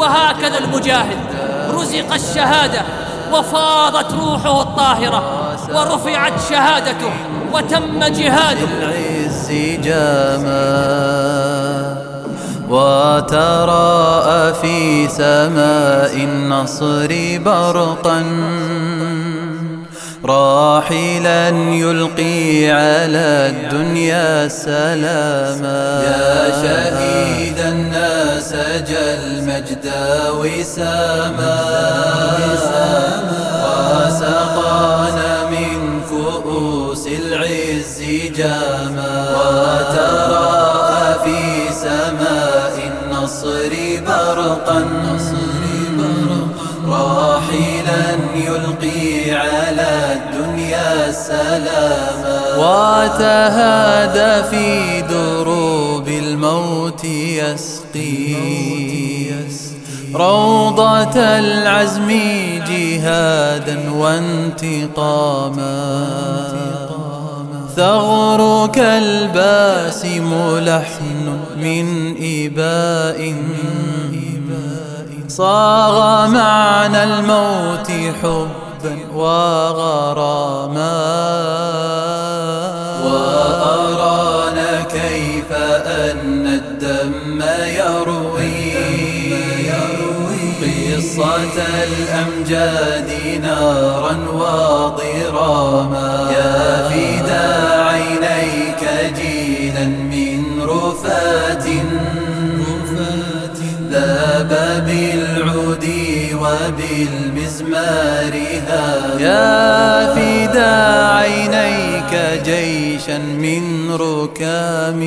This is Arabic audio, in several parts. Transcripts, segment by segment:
وهكذا المجاهد رزق الشهادة وفاضت روحه الطاهرة ورفعت شهادته وتم جهاده. العز جاما وتراءى في سماء النصر برقا. راحلا يلقي على الدنيا سلاما. يا شهيد الناس جل مجد وساما وسقانا من كؤوس العز جاما. وتراءى في سماء النصر برقا. راحلا يلقي على الدنيا سلاما. وتهادى في دروب الموت يسقي. روضة العزم جهادا وانتقاما. ثغرك الباسم لحن من إباء. صاغ معنى الموت حبا وغراما وأرانا كيف أن الدم يروي. قصة الأمجاد نارا وضراما يا فدا وبالمزمار يا فدا عينيك جيشا من ركام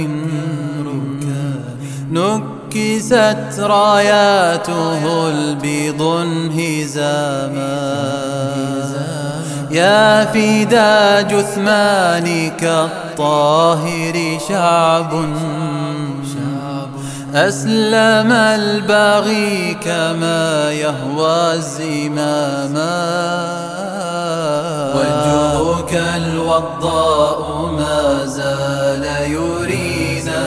نكست راياته البيض انهزاما يا فدا جثمانك الطاهر شعب أسلم الباغي كما يهوى الزماما. وجهك الوضاء ما زال يرينا.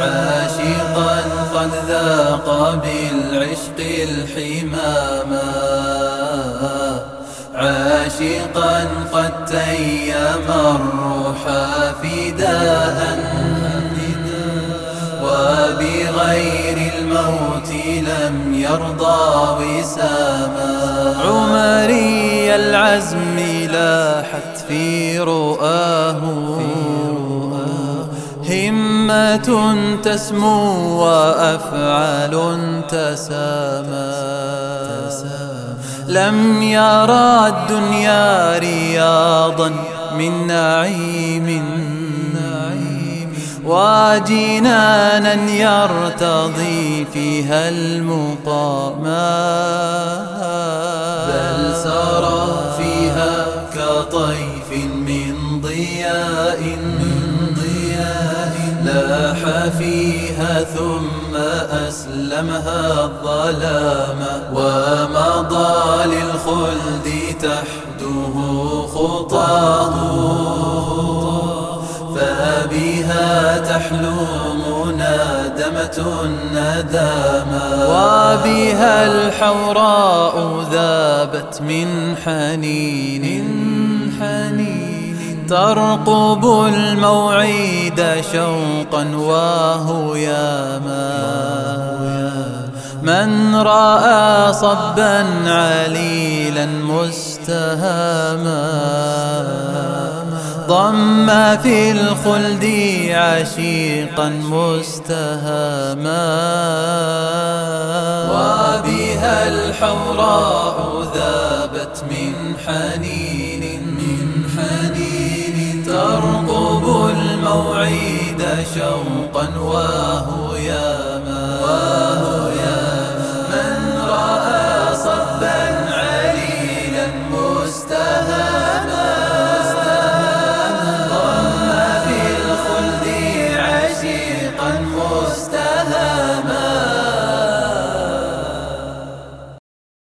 عاشقا قد ذاق بالعشق الحماما. عاشقا قد تيم الروح فداء. وبغير الموت لم يرضى وساما. عمري العزم لاحت في رؤاه. همة تسمو وأفعال تسامى. لم يرى الدنيا رياضا من نعيم. وجنانا يرتضي فيها المقاما بل سرى فيها كطيف من ضياء من ضياء لاح فيها ثم أسلمها الظلام. ومضى للخلد تحته خطاه. فبها تحلو منادمة الندامة وبها الحوراء ذابت من حنين. حنين ترقب الموعد شوقا وهياما من رأى صبا عليلا مستهاما ضم في الخلد عشيقا مستهاما وبها الحوراء ذابت من حنين من حنين ترقب الموعد شوقا وهو